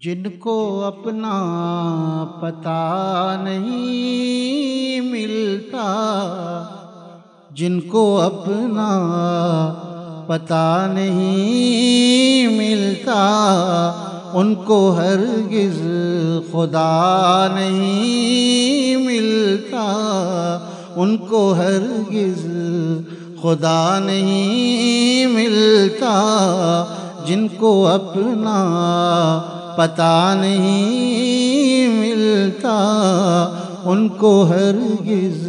جن کو اپنا پتا نہیں ملتا، جن کو اپنا پتا نہیں ملتا، ان کو ہرگز خدا نہیں ملتا۔ ان کو ہرگز خدا نہیں ملتا۔ جن کو اپنا پتا نہیں ملتا، ان کو ہرگز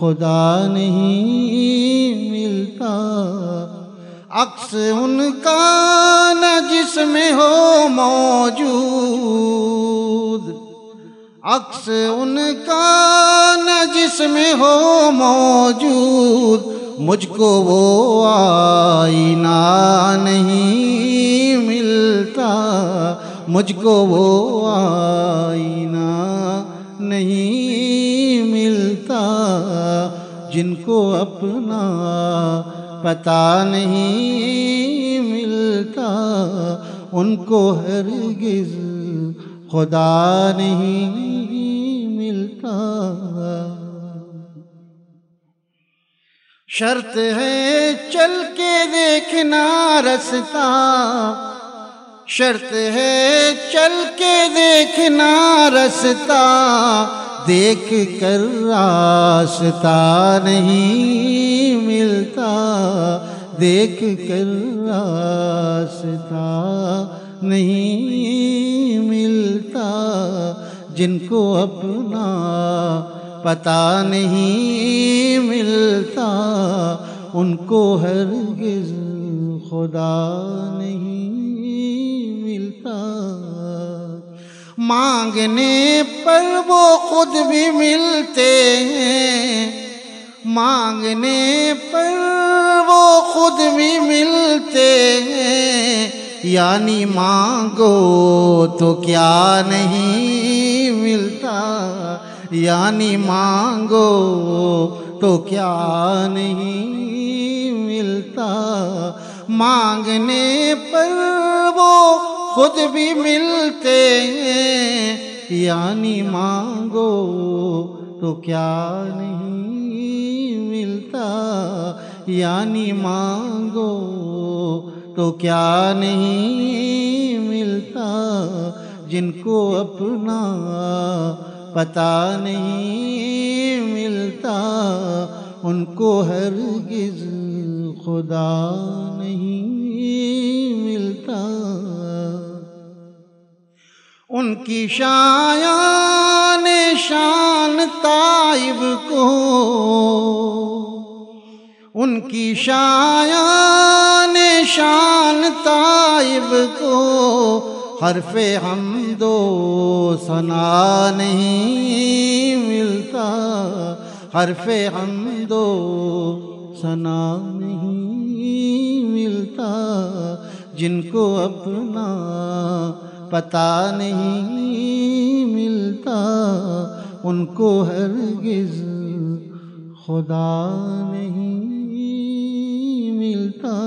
خدا نہیں ملتا۔ عکس ان کا نہ جس میں ہو موجود۔ عکس ان کا نہ جس میں ہو موجود۔ مجھ کو وہ آئینہ مجھ کو وہ آئینہ نہیں ملتا جن کو اپنا پتا نہیں ملتا، ان کو ہرگز خدا نہیں ملتا۔ شرط ہے چل کے دیکھنا رستا شرط ہے چل کے دیکھنا رستا دیکھ کر راستہ نہیں ملتا، دیکھ کر راستہ نہیں ملتا۔ جن کو اپنا پتا نہیں ملتا، ان کو ہرگز خدا نہیں ملتا۔ مانگنے پر وہ خود بھی ملتے ہیں۔ مانگنے پر وہ خود بھی ملتے ہیں۔ یعنی مانگو تو کیا نہیں ملتا۔ یعنی مانگو تو کیا نہیں ملتا۔ مانگنے پر وہ خود بھی ملتے ہیں۔ یعنی مانگو تو کیا نہیں ملتا؟ یعنی مانگو تو کیا نہیں ملتا؟ جن کو اپنا پتا نہیں ملتا، ان کو ہرگز خدا نہیں ان کی شایان شان تائب کو۔ ان کی شایان شان تائب کو۔ حرف حمد و ثنا نہیں ملتا۔ حرف حمد و ثنا نہیں ملتا۔ جن کو اپنا پتا نہیں ملتا ان کو ہرگز خدا نہیں ملتا۔